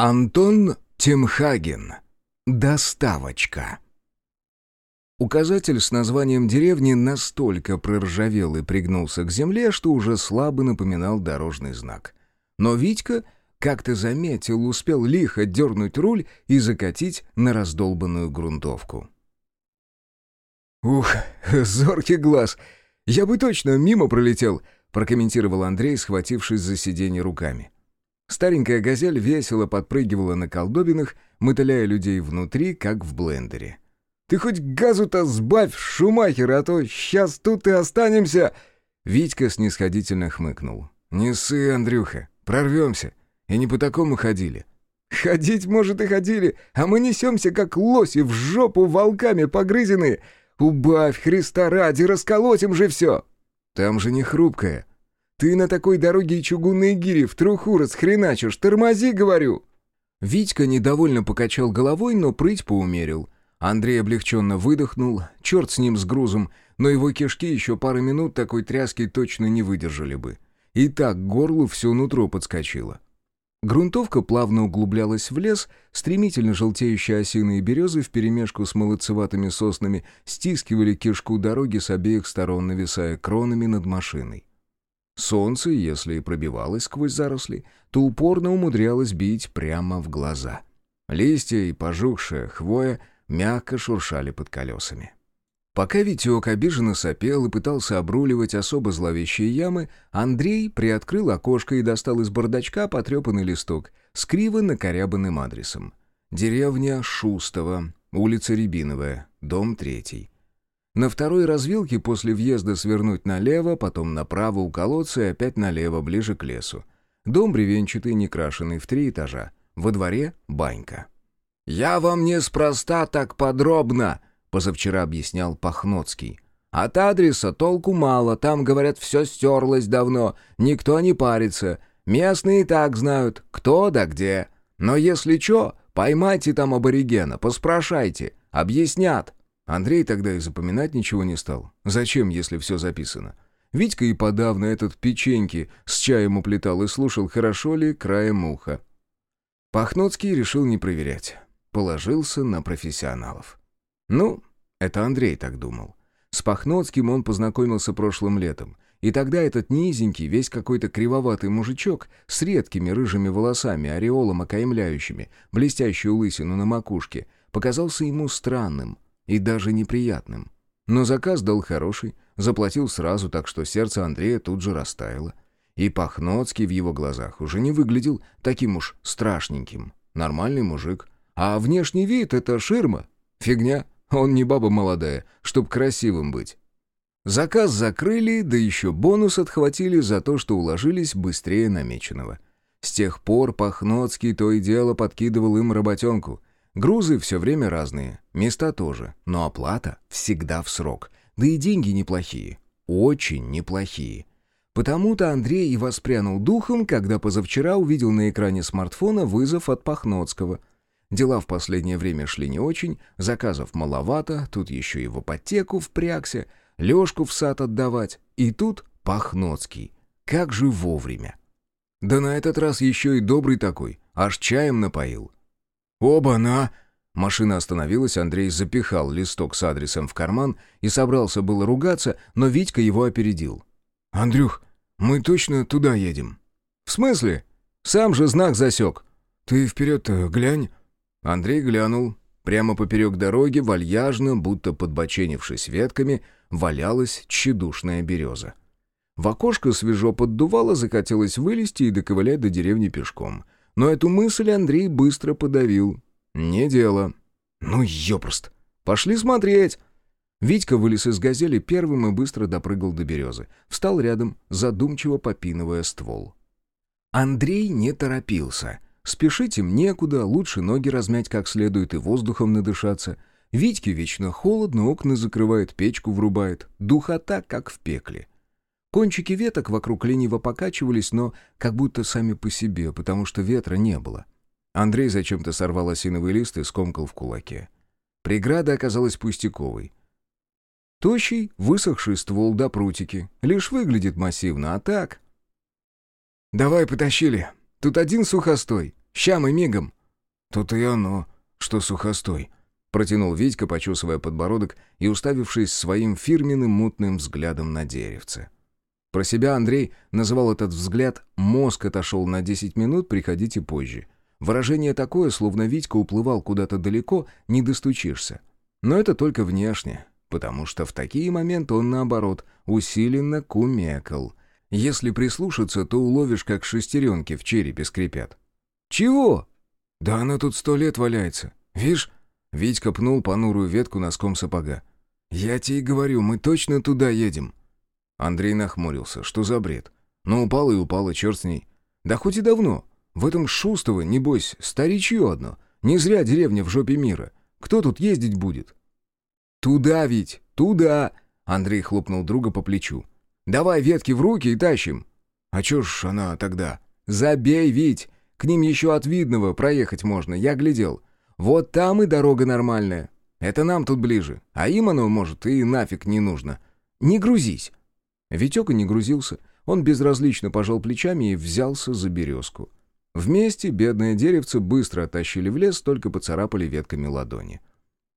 Антон Темхаген. Доставочка. Указатель с названием деревни настолько проржавел и пригнулся к земле, что уже слабо напоминал дорожный знак. Но Витька, как-то заметил, успел лихо дернуть руль и закатить на раздолбанную грунтовку. «Ух, зоркий глаз! Я бы точно мимо пролетел!» прокомментировал Андрей, схватившись за сиденье руками. Старенькая «Газель» весело подпрыгивала на колдобинах, мотыляя людей внутри, как в блендере. «Ты хоть газу-то сбавь, Шумахер, а то сейчас тут и останемся!» Витька снисходительно хмыкнул. «Не ссы, Андрюха, прорвемся. И не по такому ходили». «Ходить, может, и ходили, а мы несемся, как лоси, в жопу волками погрызенные. Убавь, Христа ради, расколотим же все!» «Там же не хрупкая. Ты на такой дороге и чугунные гири в труху расхреначишь, тормози, говорю!» Витька недовольно покачал головой, но прыть поумерил. Андрей облегченно выдохнул, черт с ним с грузом, но его кишки еще пару минут такой тряски точно не выдержали бы. И так к горлу все нутро подскочило. Грунтовка плавно углублялась в лес, стремительно желтеющие осины и березы вперемешку с молодцеватыми соснами стискивали кишку дороги с обеих сторон, нависая кронами над машиной. Солнце, если и пробивалось сквозь заросли, то упорно умудрялось бить прямо в глаза. Листья и пожухшая хвоя мягко шуршали под колесами. Пока Витек обиженно сопел и пытался обруливать особо зловещие ямы, Андрей приоткрыл окошко и достал из бардачка потрепанный листок с криво накорябанным адресом. Деревня Шустова, улица Рябиновая, дом третий. На второй развилке после въезда свернуть налево, потом направо у колодца и опять налево, ближе к лесу. Дом бревенчатый, некрашенный, в три этажа. Во дворе — банька. «Я вам неспроста так подробно», — позавчера объяснял Пахноцкий. «От адреса толку мало, там, говорят, все стерлось давно, никто не парится. Местные так знают, кто да где. Но если чё, поймайте там аборигена, поспрашайте, объяснят». Андрей тогда и запоминать ничего не стал. Зачем, если все записано? Витька и подавно этот печеньки с чаем уплетал и слушал, хорошо ли краем уха. Пахноцкий решил не проверять. Положился на профессионалов. Ну, это Андрей так думал. С Пахноцким он познакомился прошлым летом. И тогда этот низенький, весь какой-то кривоватый мужичок с редкими рыжими волосами, ореолом окаймляющими, блестящую лысину на макушке, показался ему странным — и даже неприятным. Но заказ дал хороший, заплатил сразу, так что сердце Андрея тут же растаяло. И Пахноцкий в его глазах уже не выглядел таким уж страшненьким. Нормальный мужик. А внешний вид — это ширма. Фигня. Он не баба молодая, чтоб красивым быть. Заказ закрыли, да еще бонус отхватили за то, что уложились быстрее намеченного. С тех пор Пахноцкий то и дело подкидывал им работенку — Грузы все время разные, места тоже, но оплата всегда в срок. Да и деньги неплохие, очень неплохие. Потому-то Андрей и воспрянул духом, когда позавчера увидел на экране смартфона вызов от Пахноцкого. Дела в последнее время шли не очень, заказов маловато, тут еще и в ипотеку впрягся, Лешку в сад отдавать, и тут Пахноцкий. Как же вовремя. Да на этот раз еще и добрый такой, аж чаем напоил. «Оба-на!» Машина остановилась, Андрей запихал листок с адресом в карман и собрался было ругаться, но Витька его опередил. «Андрюх, мы точно туда едем?» «В смысле? Сам же знак засек». «Ты вперед глянь». Андрей глянул. Прямо поперек дороги, вальяжно, будто подбоченившись ветками, валялась тщедушная береза. В окошко свежо поддувало, захотелось вылезти и доковылять до деревни пешком — но эту мысль Андрей быстро подавил. «Не дело». «Ну, ёпрост! Пошли смотреть!» Витька вылез из газели первым и быстро допрыгал до березы. Встал рядом, задумчиво попинывая ствол. Андрей не торопился. Спешить им некуда, лучше ноги размять как следует и воздухом надышаться. Витьке вечно холодно, окна закрывает, печку врубает. Духота, как в пекле. Кончики веток вокруг лениво покачивались, но как будто сами по себе, потому что ветра не было. Андрей зачем-то сорвал осиновый лист и скомкал в кулаке. Преграда оказалась пустяковой. Тощий, высохший ствол до прутики. Лишь выглядит массивно, а так... «Давай, потащили. Тут один сухостой. Ща мы мигом». «Тут и оно, что сухостой», — протянул Витька, почесывая подбородок и уставившись своим фирменным мутным взглядом на деревце. Про себя Андрей называл этот взгляд «мозг отошел на 10 минут, приходите позже». Выражение такое, словно Витька уплывал куда-то далеко, не достучишься. Но это только внешне, потому что в такие моменты он, наоборот, усиленно кумекал. Если прислушаться, то уловишь, как шестеренки в черепе скрипят. «Чего?» «Да она тут сто лет валяется. Вишь?» Витька пнул понурую ветку носком сапога. «Я тебе говорю, мы точно туда едем». Андрей нахмурился. «Что за бред? Ну, упала и упала, черт с ней. Да хоть и давно. В этом Шустово, небось, старичье одно. Не зря деревня в жопе мира. Кто тут ездить будет?» «Туда ведь, туда!» Андрей хлопнул друга по плечу. «Давай ветки в руки и тащим!» «А чё ж она тогда?» «Забей, Вить! К ним еще от Видного проехать можно, я глядел. Вот там и дорога нормальная. Это нам тут ближе, а им оно, может, и нафиг не нужно. Не грузись!» Витёка не грузился. Он безразлично пожал плечами и взялся за березку. Вместе бедное деревце быстро оттащили в лес, только поцарапали ветками ладони.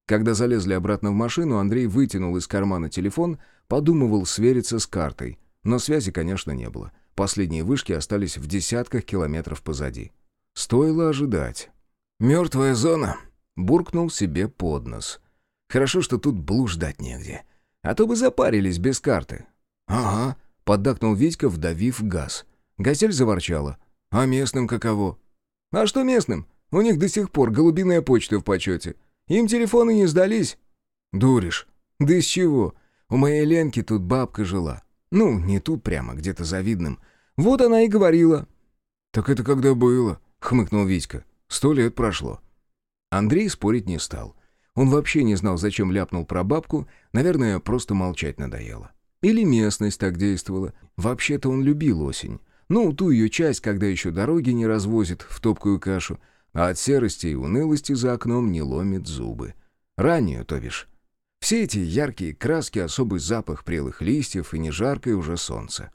Когда залезли обратно в машину, Андрей вытянул из кармана телефон, подумывал свериться с картой. Но связи, конечно, не было. Последние вышки остались в десятках километров позади. Стоило ожидать. «Мертвая зона», — буркнул себе под нос. «Хорошо, что тут блуждать негде. А то бы запарились без карты». «Ага», — поддакнул Витька, вдавив газ. Газель заворчала. «А местным каково?» «А что местным? У них до сих пор голубиная почта в почете. Им телефоны не сдались». «Дуришь». «Да из чего? У моей Ленки тут бабка жила. Ну, не тут прямо, где-то завидным. Вот она и говорила». «Так это когда было?» — хмыкнул Витька. «Сто лет прошло». Андрей спорить не стал. Он вообще не знал, зачем ляпнул про бабку, наверное, просто молчать надоело. Или местность так действовала. Вообще-то он любил осень. Ну, ту ее часть, когда еще дороги не развозит в топкую кашу, а от серости и унылости за окном не ломит зубы. Раннюю, то бишь. Все эти яркие краски, особый запах прелых листьев и не жаркое уже солнце.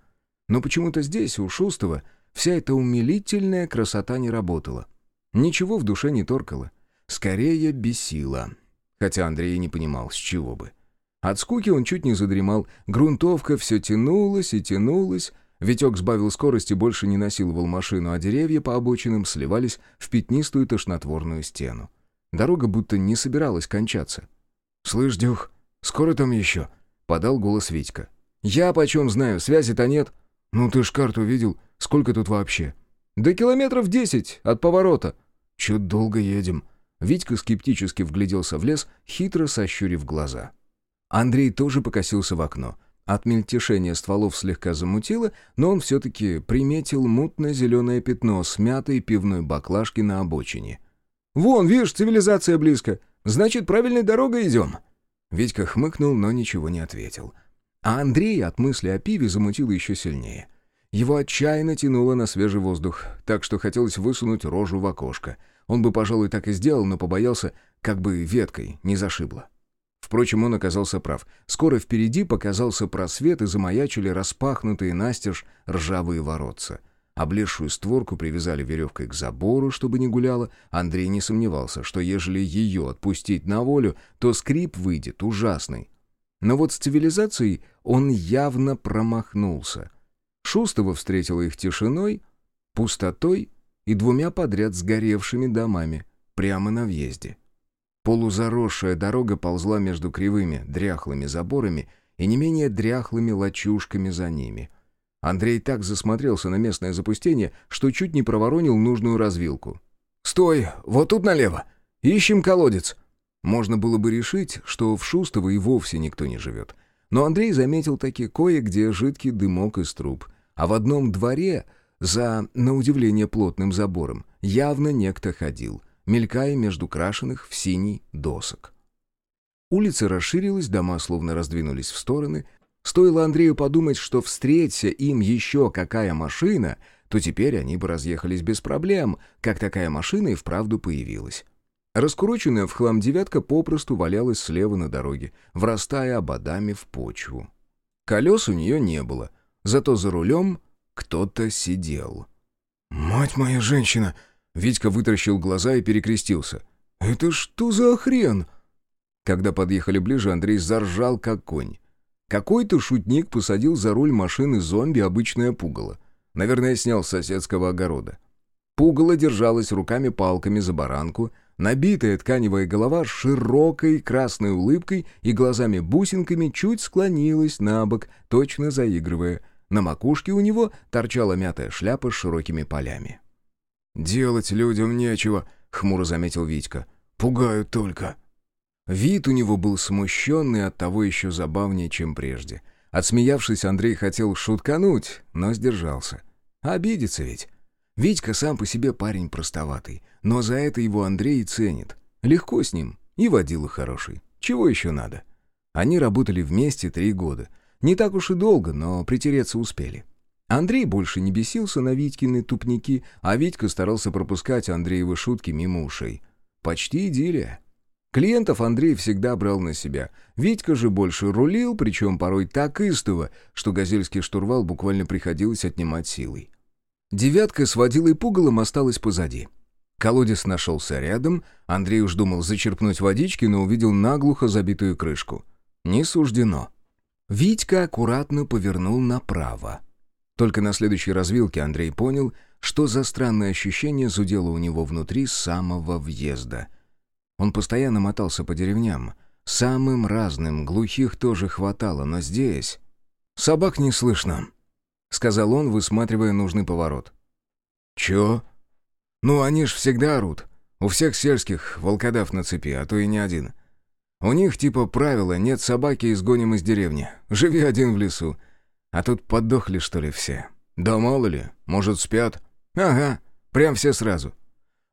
Но почему-то здесь, у Шустова, вся эта умилительная красота не работала. Ничего в душе не торкало. Скорее бесило. Хотя Андрей не понимал, с чего бы. От скуки он чуть не задремал, грунтовка все тянулась и тянулась, Витек сбавил скорость и больше не насиловал машину, а деревья по обочинам сливались в пятнистую тошнотворную стену. Дорога будто не собиралась кончаться. «Слышь, Дюх, скоро там еще?» — подал голос Витька. «Я почем знаю, связи-то нет». «Ну ты ж карту видел, сколько тут вообще?» «Да километров десять от поворота». «Чё долго едем?» Витька скептически вгляделся в лес, хитро сощурив глаза. Андрей тоже покосился в окно — от мельтешения стволов слегка замутило, но он все-таки приметил мутно-зеленое пятно смятой пивной баклажки на обочине. «Вон, видишь, цивилизация близко. Значит, правильной дорогой идем». Витька хмыкнул, но ничего не ответил. А Андрей от мысли о пиве замутил еще сильнее. Его отчаянно тянуло на свежий воздух, так что хотелось высунуть рожу в окошко. Он бы, пожалуй, так и сделал, но побоялся, как бы веткой не зашибло. Впрочем, он оказался прав. Скоро впереди показался просвет и замаячили распахнутые настежь ржавые воротца. Облезшую створку привязали веревкой к забору, чтобы не гуляла. Андрей не сомневался, что ежели ее отпустить на волю, то скрип выйдет ужасный. Но вот с цивилизацией он явно промахнулся. Шустова встретила их тишиной, пустотой и двумя подряд сгоревшими домами прямо на въезде. Полузаросшая дорога ползла между кривыми, дряхлыми заборами и не менее дряхлыми лачушками за ними. Андрей так засмотрелся на местное запустение, что чуть не проворонил нужную развилку. «Стой! Вот тут налево! Ищем колодец!» Можно было бы решить, что в Шустово и вовсе никто не живет. Но Андрей заметил таки кое-где жидкий дымок из труб. А в одном дворе, за, на удивление, плотным забором, явно некто ходил мелькая между крашеных в синий досок. Улица расширилась, дома словно раздвинулись в стороны. Стоило Андрею подумать, что встреться им еще какая машина, то теперь они бы разъехались без проблем, как такая машина и вправду появилась. Раскуроченная в хлам девятка попросту валялась слева на дороге, врастая ободами в почву. Колес у нее не было, зато за рулем кто-то сидел. «Мать моя женщина!» Витька вытаращил глаза и перекрестился. «Это что за хрен?» Когда подъехали ближе, Андрей заржал, как конь. Какой-то шутник посадил за руль машины зомби обычное пугало. Наверное, снял с соседского огорода. Пугало держалось руками-палками за баранку, набитая тканевая голова с широкой красной улыбкой и глазами-бусинками чуть склонилась на бок, точно заигрывая. На макушке у него торчала мятая шляпа с широкими полями. «Делать людям нечего», — хмуро заметил Витька. «Пугают только». Вид у него был смущенный, оттого еще забавнее, чем прежде. Отсмеявшись, Андрей хотел шуткануть, но сдержался. Обидится ведь. Витька сам по себе парень простоватый, но за это его Андрей ценит. Легко с ним, и водила хороший. Чего еще надо? Они работали вместе три года. Не так уж и долго, но притереться успели. Андрей больше не бесился на Витькины тупники, а Витька старался пропускать Андреевы шутки мимо ушей. Почти идиллия. Клиентов Андрей всегда брал на себя. Витька же больше рулил, причем порой так истово, что газельский штурвал буквально приходилось отнимать силой. Девятка с водилой пугалом осталась позади. Колодец нашелся рядом, Андрей уж думал зачерпнуть водички, но увидел наглухо забитую крышку. Не суждено. Витька аккуратно повернул направо. Только на следующей развилке Андрей понял, что за странное ощущение зудело у него внутри самого въезда — он постоянно мотался по деревням. Самым разным, глухих тоже хватало, но здесь... «Собак не слышно», — сказал он, высматривая нужный поворот. «Чё?» «Ну, они ж всегда орут. У всех сельских волкодав на цепи, а то и не один. У них типа правило «нет собаки, изгоним из деревни. Живи один в лесу». А тут подохли, что ли, все? Да мало ли, может, спят? Ага, прям все сразу.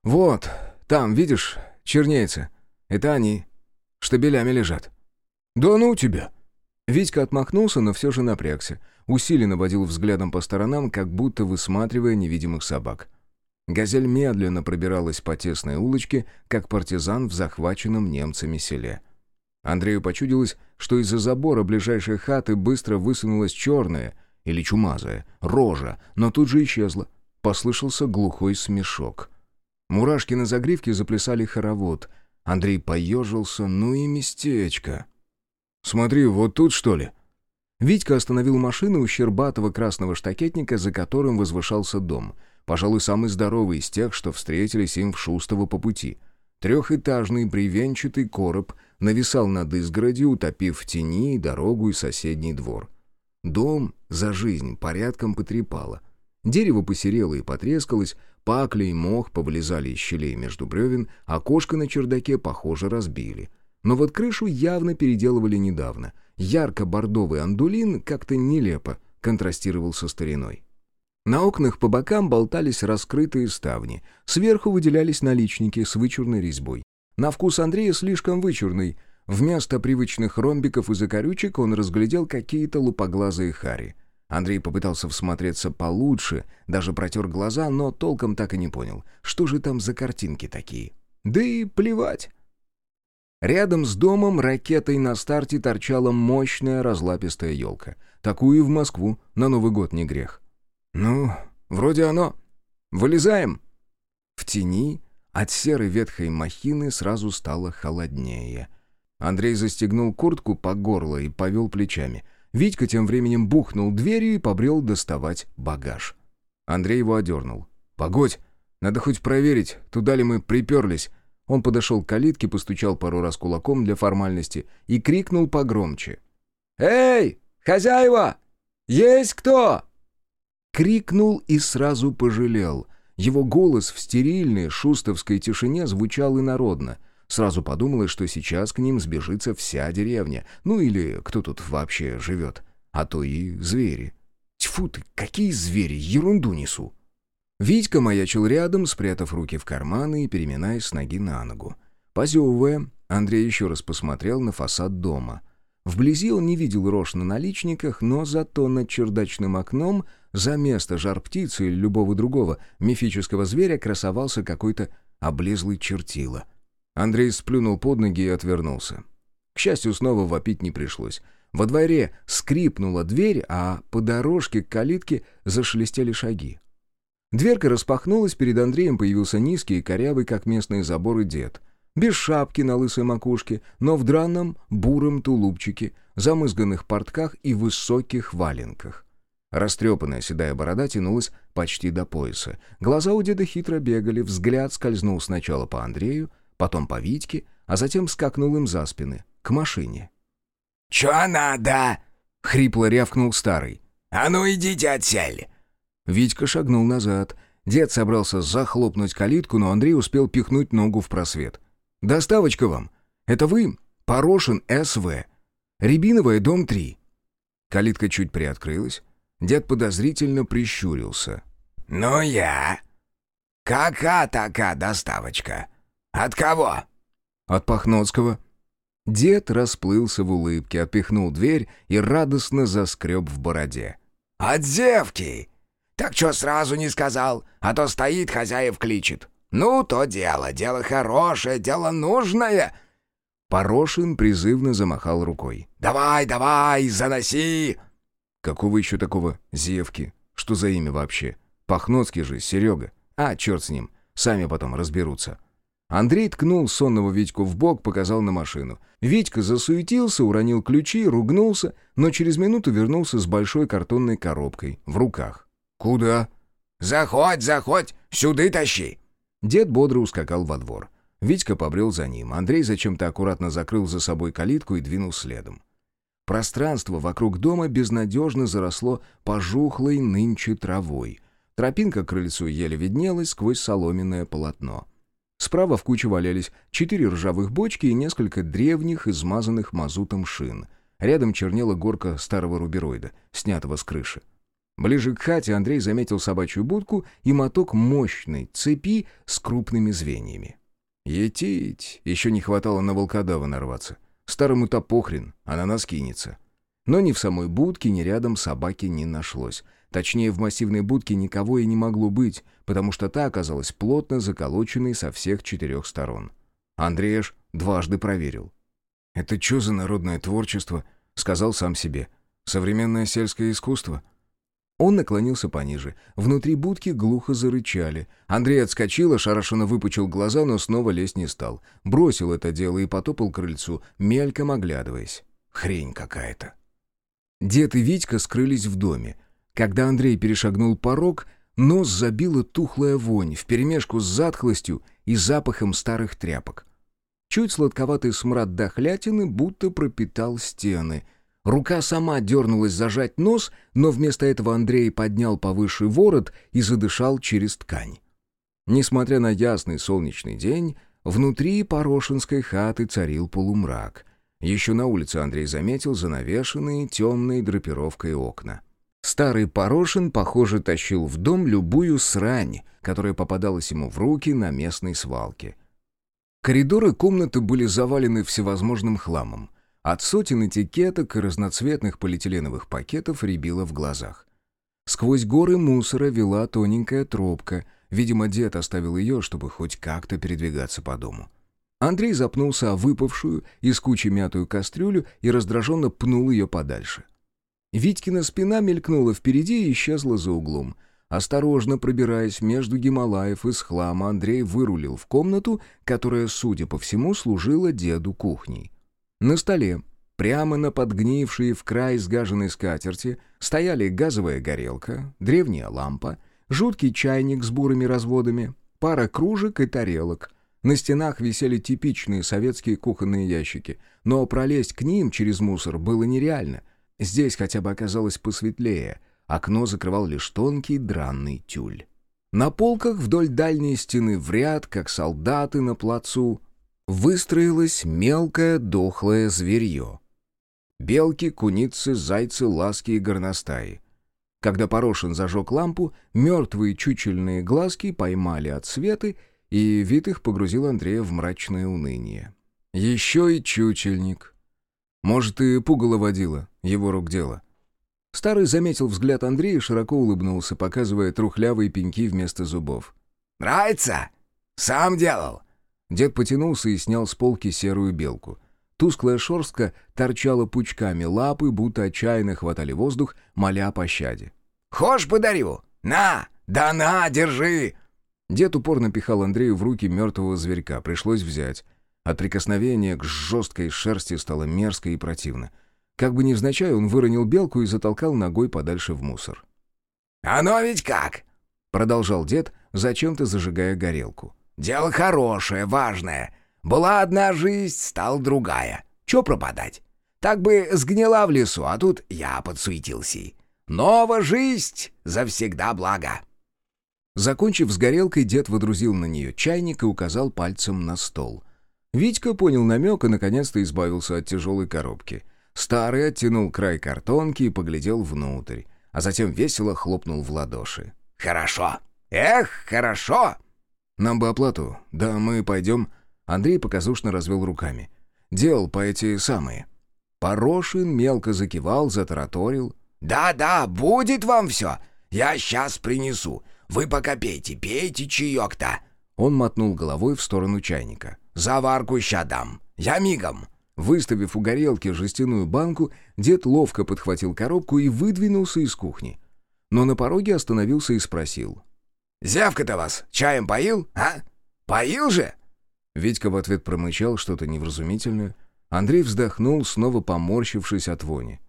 Вот, там, видишь, Чернеется. Это они. Штабелями лежат». «Да ну тебя!» Витька отмахнулся, но все же напрягся. Усиленно водил взглядом по сторонам, как будто высматривая невидимых собак. Газель медленно пробиралась по тесной улочке, как партизан в захваченном немцами селе. Андрею почудилось, что из-за забора ближайшей хаты быстро высунулась черная, или чумазая, рожа, но тут же исчезла. Послышался глухой смешок. Мурашки на загривке заплясали хоровод. Андрей поежился, ну и местечко. «Смотри, вот тут, что ли?» Витька остановил машину у щербатого красного штакетника, за которым возвышался дом. Пожалуй, самый здоровый из тех, что встретились им в Шустово по пути. Трехэтажный бревенчатый короб нависал над изгородью, утопив в тени дорогу и соседний двор. Дом за жизнь порядком потрепало. Дерево посерело и потрескалось, Пакли и мох повылезали из щелей между бревен, окошко на чердаке, похоже, разбили. Но вот крышу явно переделывали недавно. Ярко-бордовый андулин как-то нелепо контрастировал со стариной. На окнах по бокам болтались раскрытые ставни. Сверху выделялись наличники с вычурной резьбой. На вкус Андрея слишком вычурный. Вместо привычных ромбиков и закорючек он разглядел какие-то лупоглазые хари. Андрей попытался всмотреться получше, даже протер глаза, но толком так и не понял, что же там за картинки такие. Да и плевать. Рядом с домом ракетой на старте торчала мощная разлапистая елка. Такую и в Москву на Новый год не грех. «Ну, вроде оно. Вылезаем!» В тени от серой ветхой махины сразу стало холоднее. Андрей застегнул куртку по горло и повел плечами. Витька тем временем бухнул дверью и побрел доставать багаж. Андрей его одернул. «Погодь, надо хоть проверить, туда ли мы приперлись». Он подошел к калитке, постучал пару раз кулаком для формальности и крикнул погромче. «Эй, хозяева! Есть кто?» Крикнул и сразу пожалел. Его голос в стерильной шустовской тишине звучал инородно — Сразу подумалось, что сейчас к ним сбежится вся деревня. Ну или кто тут вообще живет. А то и звери. Тьфу ты, какие звери, ерунду несу. Витька маячил рядом, спрятав руки в карманы и переминаясь с ноги на ногу. Позевывая, Андрей еще раз посмотрел на фасад дома. Вблизи он не видел рожь на наличниках, но зато над чердачным окном за место жар-птицы или любого другого мифического зверя красовался какой-то облезлый чертила — Андрей сплюнул под ноги и отвернулся. К счастью, снова вопить не пришлось. Во дворе скрипнула дверь, а по дорожке к калитке зашелестели шаги. Дверка распахнулась, перед Андреем появился низкий и корявый, как местные заборы, дед. Без шапки на лысой макушке, но в драном буром тулупчике, замызганных портках и высоких валенках. Растрепанная седая борода тянулась почти до пояса. Глаза у деда хитро бегали, взгляд скользнул сначала по Андрею, потом по Витьке, а затем скакнул им за спины, к машине. «Чё надо?» — хрипло рявкнул старый. «А ну идите отсель!» Витька шагнул назад. Дед собрался захлопнуть калитку, но Андрей успел пихнуть ногу в просвет. «Доставочка вам! Это вы? Порошин СВ. Рябиновая, дом 3». Калитка чуть приоткрылась. Дед подозрительно прищурился. «Ну я? Кака така доставочка? От кого?» «От Пахноцкого». Дед расплылся в улыбке, отпихнул дверь и радостно заскреб в бороде. «От девки! Так что сразу не сказал, а то стоит, хозяев кличет. Ну, то дело, дело хорошее, дело нужное!» Порошин призывно замахал рукой. «Давай, давай, заноси!» Какого еще такого Зевки? Что за имя вообще? Пахноцкий же, Серега. А, черт с ним, сами потом разберутся. Андрей ткнул сонного Витьку в бок, показал на машину. Витька засуетился, уронил ключи, ругнулся, но через минуту вернулся с большой картонной коробкой в руках. «Куда?» «Заходь, заходь, сюда тащи!» Дед бодро ускакал во двор. Витька побрел за ним. Андрей зачем-то аккуратно закрыл за собой калитку и двинул следом. Пространство вокруг дома безнадежно заросло пожухлой нынче травой. Тропинка к крыльцу еле виднелась сквозь соломенное полотно. Справа в куче валялись четыре ржавых бочки и несколько древних, измазанных мазутом шин. Рядом чернела горка старого рубероида, снятого с крыши. Ближе к хате Андрей заметил собачью будку и моток мощной цепи с крупными звеньями. Етить! Еще не хватало на волкодава нарваться. Старому-то похрен, она нас кинется. Но ни в самой будке, ни рядом собаки не нашлось. Точнее, в массивной будке никого и не могло быть, потому что та оказалась плотно заколоченной со всех четырех сторон. Андрей аж дважды проверил. «Это что за народное творчество?» — сказал сам себе. «Современное сельское искусство?» Он наклонился пониже. Внутри будки глухо зарычали. Андрей отскочил, ошарашенно выпучил глаза, но снова лезть не стал. Бросил это дело и потопал крыльцу, мельком оглядываясь. Хрень какая-то. Дед и Витька скрылись в доме. Когда Андрей перешагнул порог, нос забила тухлая вонь вперемешку с затхлостью и запахом старых тряпок. Чуть сладковатый смрад дохлятины будто пропитал стены — Рука сама дернулась зажать нос, но вместо этого Андрей поднял повыше ворот и задышал через ткань. Несмотря на ясный солнечный день, внутри Порошинской хаты царил полумрак. Еще на улице Андрей заметил занавешенные темной драпировкой окна. Старый Порошин, похоже, тащил в дом любую срань, которая попадалась ему в руки на местной свалке. Коридоры комнаты были завалены всевозможным хламом. От сотен этикеток и разноцветных полиэтиленовых пакетов рябило в глазах. Сквозь горы мусора вела тоненькая тропка. Видимо, дед оставил ее, чтобы хоть как-то передвигаться по дому. Андрей запнулся о выпавшую из кучи мятую кастрюлю и раздраженно пнул ее подальше. Витькина спина мелькнула впереди и исчезла за углом. Осторожно пробираясь между Гималаев из хлама, Андрей вырулил в комнату, которая, судя по всему, служила деду кухней. На столе, прямо на подгнившей в край сгаженной скатерти, стояли газовая горелка, древняя лампа, жуткий чайник с бурыми разводами, пара кружек и тарелок. На стенах висели типичные советские кухонные ящики, но пролезть к ним через мусор было нереально. Здесь хотя бы оказалось посветлее, окно закрывал лишь тонкий дранный тюль. На полках вдоль дальней стены в ряд, как солдаты на плацу, выстроилось мелкое дохлое зверье. Белки, куницы, зайцы, ласки и горностаи. Когда Порошин зажег лампу, мертвые чучельные глазки поймали от светы, и вид их погрузил Андрея в мрачное уныние. Еще и чучельник. Может, и пугало водила, его рук дело. Старый заметил взгляд Андрея и широко улыбнулся, показывая трухлявые пеньки вместо зубов. «Нравится? Сам делал?» Дед потянулся и снял с полки серую белку. Тусклая шорстка торчала пучками, лапы будто отчаянно хватали воздух, моля о пощаде. «Хошь подарю? На! Да на, держи!» Дед упорно пихал Андрею в руки мертвого зверька, пришлось взять. От прикосновения к жесткой шерсти стало мерзко и противно. Как бы невзначай, он выронил белку и затолкал ногой подальше в мусор. «Оно ведь как?» — продолжал дед, зачем-то зажигая горелку. «Дело хорошее, важное. Была одна жизнь, стала другая. Че пропадать? Так бы сгнила в лесу, а тут я подсуетился. Нова жизнь завсегда благо». Закончив с горелкой, дед водрузил на нее чайник и указал пальцем на стол. Витька понял намек и наконец-то избавился от тяжелой коробки. Старый оттянул край картонки и поглядел внутрь, а затем весело хлопнул в ладоши. «Хорошо! Эх, хорошо!» «Нам бы оплату. Да мы пойдем...» Андрей показушно развел руками. «Дел по эти самые». Порошин мелко закивал, затараторил. «Да-да, будет вам все. Я сейчас принесу. Вы пока пейте, пейте чаек-то». Он мотнул головой в сторону чайника. «Заварку ща дам. Я мигом». Выставив у горелки жестяную банку, дед ловко подхватил коробку и выдвинулся из кухни. Но на пороге остановился и спросил. «Зявка-то вас чаем поил, а? Поил же?» Витька в ответ промычал что-то невразумительное. Андрей вздохнул, снова поморщившись от вони.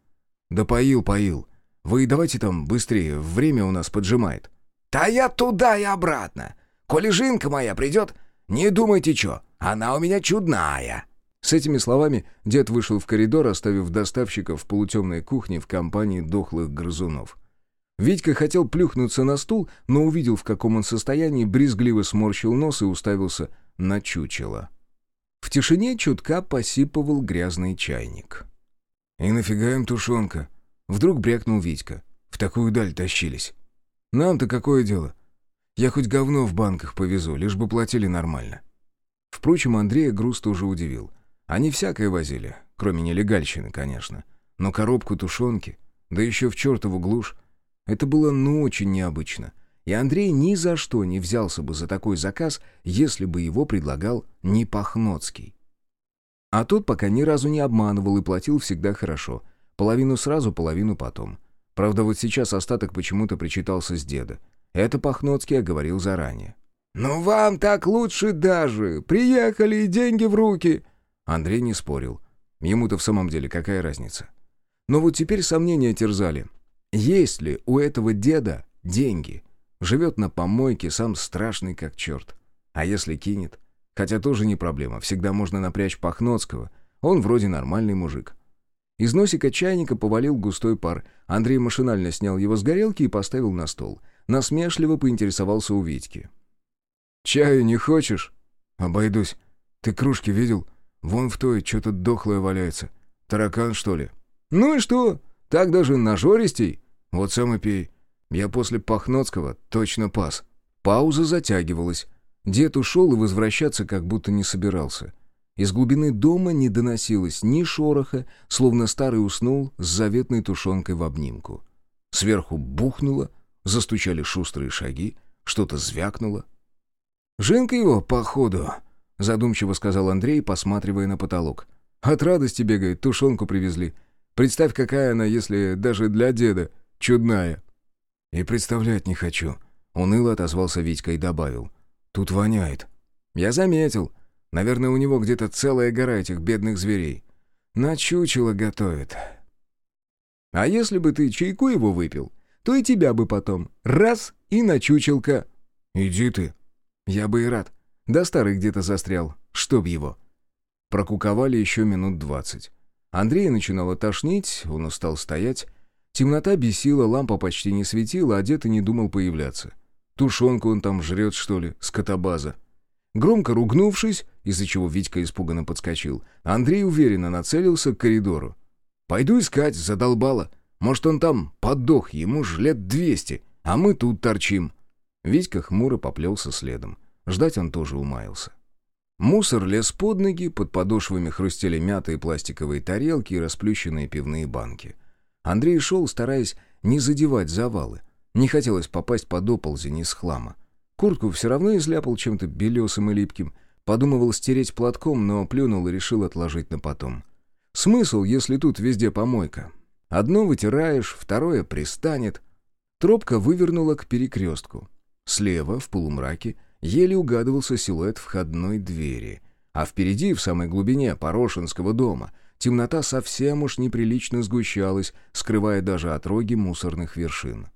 «Да поил, поил. Вы давайте там быстрее, время у нас поджимает». «Да я туда и обратно. Коли жинка моя придет, не думайте чё, она у меня чудная». С этими словами дед вышел в коридор, оставив доставщика в полутемной кухне в компании дохлых грызунов. Витька хотел плюхнуться на стул, но увидел, в каком он состоянии, брезгливо сморщил нос и уставился на чучело. В тишине чутка посипывал грязный чайник. «И нафига им тушенка?» Вдруг брякнул Витька. «В такую даль тащились. Нам-то какое дело? Я хоть говно в банках повезу, лишь бы платили нормально». Впрочем, Андрея груз тоже удивил. Они всякое возили, кроме нелегальщины, конечно. Но коробку тушенки, да еще в чертову глушь, это было ну очень необычно. И Андрей ни за что не взялся бы за такой заказ, если бы его предлагал не Пахноцкий. А тот пока ни разу не обманывал и платил всегда хорошо. Половину сразу, половину потом. Правда, вот сейчас остаток почему-то причитался с деда. Это Пахноцкий оговорил заранее. «Ну вам так лучше даже! Приехали и деньги в руки!» Андрей не спорил. Ему-то в самом деле какая разница? Но вот теперь сомнения терзали. Есть ли у этого деда деньги? Живет на помойке, сам страшный как черт. А если кинет? Хотя тоже не проблема, всегда можно напрячь Пахноцкого. Он вроде нормальный мужик. Из носика чайника повалил густой пар. Андрей машинально снял его с горелки и поставил на стол. Насмешливо поинтересовался у Витьки. «Чаю не хочешь?» «Обойдусь. Ты кружки видел? Вон в той что-то дохлое валяется. Таракан, что ли?» «Ну и что? Так даже нажористей?» «Вот сам и пей. Я после Пахноцкого точно пас». Пауза затягивалась. Дед ушел и возвращаться как будто не собирался. Из глубины дома не доносилось ни шороха, словно старый уснул с заветной тушенкой в обнимку. Сверху бухнуло, застучали шустрые шаги, что-то звякнуло. «Женка его, походу», — задумчиво сказал Андрей, посматривая на потолок. «От радости бегает, тушенку привезли. Представь, какая она, если даже для деда чудная». «И представлять не хочу», — уныло отозвался Витька и добавил. «Тут воняет». «Я заметил. Наверное, у него где-то целая гора этих бедных зверей. На чучело готовит». «А если бы ты чайку его выпил, то и тебя бы потом раз и на чучелка». «Иди ты». «Я бы и рад. Да старый где-то застрял. Чтоб его». Прокуковали еще минут двадцать. Андрея начинало тошнить, он устал стоять. Темнота бесила, лампа почти не светила, а дед и не думал появляться. Тушенку он там жрет, что ли, скотобаза. Громко ругнувшись, из-за чего Витька испуганно подскочил, Андрей уверенно нацелился к коридору. «Пойду искать, задолбало. Может, он там подох, ему ж лет двести, а мы тут торчим». Витька хмуро поплелся следом. Ждать он тоже умаялся. Мусор лез под ноги, под подошвами хрустели мятые пластиковые тарелки и расплющенные пивные банки. Андрей шел, стараясь не задевать завалы. Не хотелось попасть под оползень из хлама. Куртку все равно изляпал чем-то белесым и липким. Подумывал стереть платком, но плюнул и решил отложить на потом. Смысл, если тут везде помойка? Одно вытираешь, второе пристанет. Тропка вывернула к перекрестку. Слева, в полумраке, еле угадывался силуэт входной двери. А впереди, в самой глубине Порошинского дома, темнота совсем уж неприлично сгущалась, скрывая даже отроги мусорных вершин.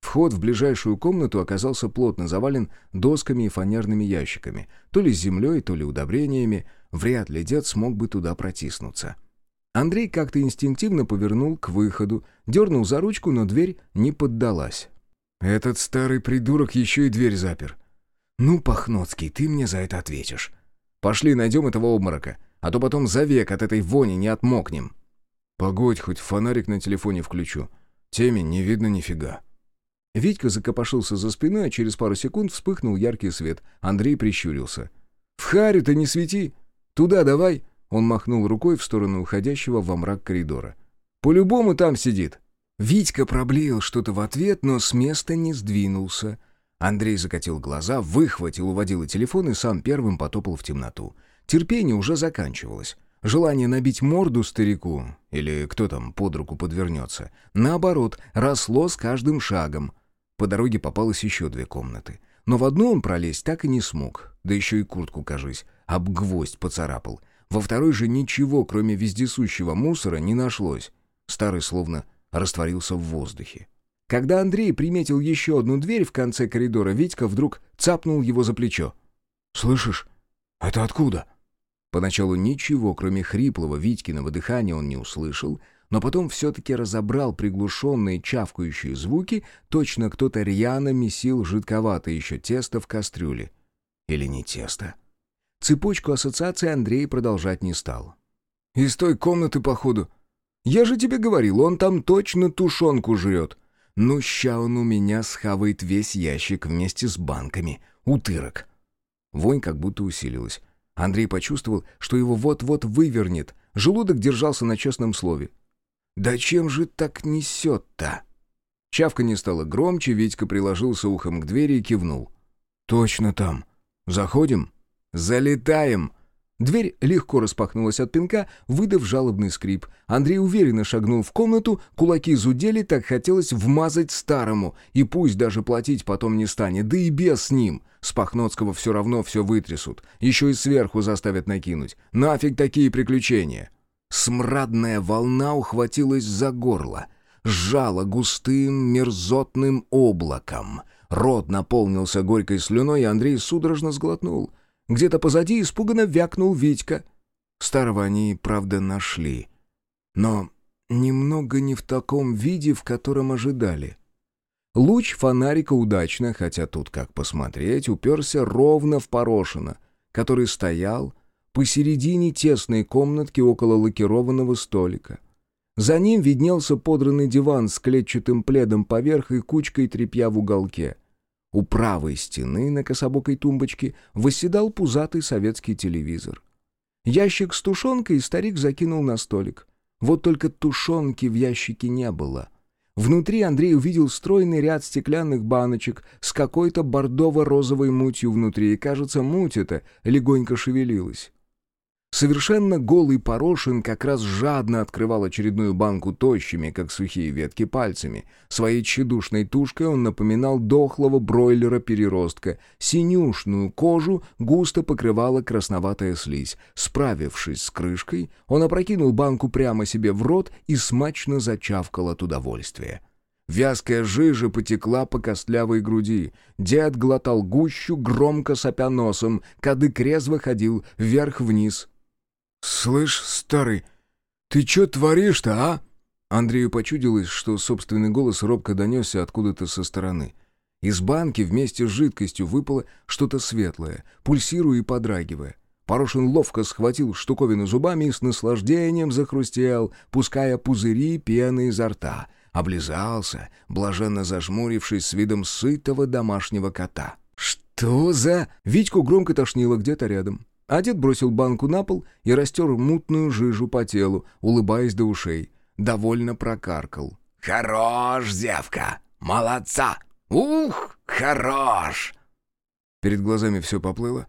Вход в ближайшую комнату оказался плотно завален досками и фанерными ящиками, то ли с землей, то ли удобрениями, вряд ли дед смог бы туда протиснуться. Андрей как-то инстинктивно повернул к выходу, дернул за ручку, но дверь не поддалась. «Этот старый придурок еще и дверь запер. Ну, Пахноцкий, ты мне за это ответишь. Пошли найдем этого обморока, а то потом за век от этой вони не отмокнем». «Погодь, хоть фонарик на телефоне включу. Темень не видно нифига». Витька закопошился за спиной, а через пару секунд вспыхнул яркий свет. Андрей прищурился. «В харю-то не свети! Туда давай!» Он махнул рукой в сторону уходящего во мрак коридора. «По-любому там сидит!» Витька проблеял что-то в ответ, но с места не сдвинулся. Андрей закатил глаза, выхватил у водила телефон и сам первым потопал в темноту. Терпение уже заканчивалось. Желание набить морду старику, или кто там под руку подвернется, наоборот, росло с каждым шагом. По дороге попалось еще две комнаты. Но в одну он пролезть так и не смог, да еще и куртку, кажись, об гвоздь поцарапал. Во второй же ничего, кроме вездесущего мусора, не нашлось. Старый словно растворился в воздухе. Когда Андрей приметил еще одну дверь в конце коридора, Витька вдруг цапнул его за плечо. «Слышишь? Это откуда?» Поначалу ничего, кроме хриплого Витькиного дыхания, он не услышал, но потом все-таки разобрал приглушенные чавкающие звуки, точно кто-то рьяно месил жидковатое еще тесто в кастрюле. Или не тесто? Цепочку ассоциаций Андрей продолжать не стал. «Из той комнаты, походу. Я же тебе говорил, он там точно тушенку жрет. Ну, ща он у меня схавает весь ящик вместе с банками. Утырок». Вонь как будто усилилась. Андрей почувствовал, что его вот-вот вывернет. Желудок держался на честном слове. «Да чем же так несет-то?» Чавка не стала громче, Витька приложился ухом к двери и кивнул. «Точно там. Заходим?» «Залетаем!» Дверь легко распахнулась от пинка, выдав жалобный скрип. Андрей уверенно шагнул в комнату, кулаки зудели, так хотелось вмазать старому, и пусть даже платить потом не станет, да и без с ним. С Пахноцкого все равно все вытрясут, еще и сверху заставят накинуть. Нафиг такие приключения? Смрадная волна ухватилась за горло, сжала густым мерзотным облаком. Рот наполнился горькой слюной, и Андрей судорожно сглотнул — где-то позади испуганно вякнул Витька. Старого они, правда, нашли. Но немного не в таком виде, в котором ожидали. Луч фонарика удачно, хотя тут как посмотреть, уперся ровно в Порошина, который стоял посередине тесной комнатки около лакированного столика. За ним виднелся подранный диван с клетчатым пледом поверх и кучкой тряпья в уголке — у правой стены на кособокой тумбочке восседал пузатый советский телевизор. Ящик с тушенкой старик закинул на столик. Вот только тушенки в ящике не было. Внутри Андрей увидел стройный ряд стеклянных баночек с какой-то бордово-розовой мутью внутри, и, кажется, муть эта легонько шевелилась. Совершенно голый Порошин как раз жадно открывал очередную банку тощими, как сухие ветки, пальцами. Своей тщедушной тушкой он напоминал дохлого бройлера-переростка. Синюшную кожу густо покрывала красноватая слизь. Справившись с крышкой, он опрокинул банку прямо себе в рот и смачно зачавкал от удовольствия. Вязкая жижа потекла по костлявой груди. Дед глотал гущу, громко сопя носом. Кадык резво ходил вверх-вниз, «Слышь, старый, ты чё творишь-то, а?» Андрею почудилось, что собственный голос робко донесся откуда-то со стороны. Из банки вместе с жидкостью выпало что-то светлое, пульсируя и подрагивая. Порошин ловко схватил штуковину зубами и с наслаждением захрустел, пуская пузыри пены изо рта. Облизался, блаженно зажмурившись с видом сытого домашнего кота. «Что за...» Витьку громко тошнило где-то рядом. А дед бросил банку на пол и растер мутную жижу по телу, улыбаясь до ушей. Довольно прокаркал. «Хорош, девка! Молодца! Ух, хорош!» Перед глазами все поплыло.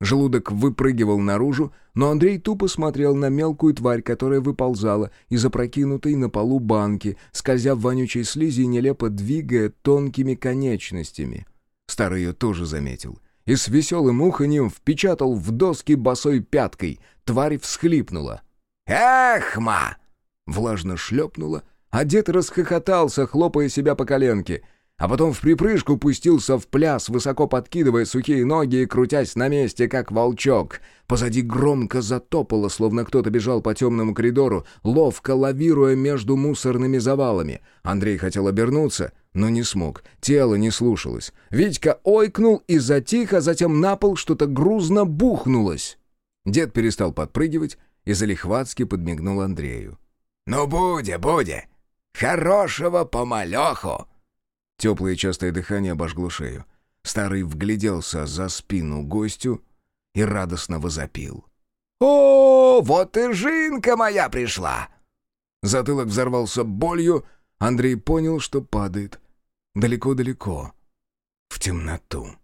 Желудок выпрыгивал наружу, но Андрей тупо смотрел на мелкую тварь, которая выползала из опрокинутой на полу банки, скользя в вонючей слизи и нелепо двигая тонкими конечностями. Старый ее тоже заметил. И с веселым уханьем впечатал в доски босой пяткой. Тварь всхлипнула. «Эхма!» Влажно шлепнула, а дед расхохотался, хлопая себя по коленке — а потом в припрыжку пустился в пляс, высоко подкидывая сухие ноги и крутясь на месте, как волчок. Позади громко затопало, словно кто-то бежал по темному коридору, ловко лавируя между мусорными завалами. Андрей хотел обернуться, но не смог. Тело не слушалось. Витька ойкнул и затих, а затем на пол что-то грузно бухнулось. Дед перестал подпрыгивать и залихватски подмигнул Андрею. «Ну, буде, буде! Хорошего помалеху!» Теплое частое дыхание обожгло шею. Старый вгляделся за спину гостю и радостно возопил. «О, вот и жинка моя пришла!» Затылок взорвался болью, Андрей понял, что падает далеко-далеко в темноту.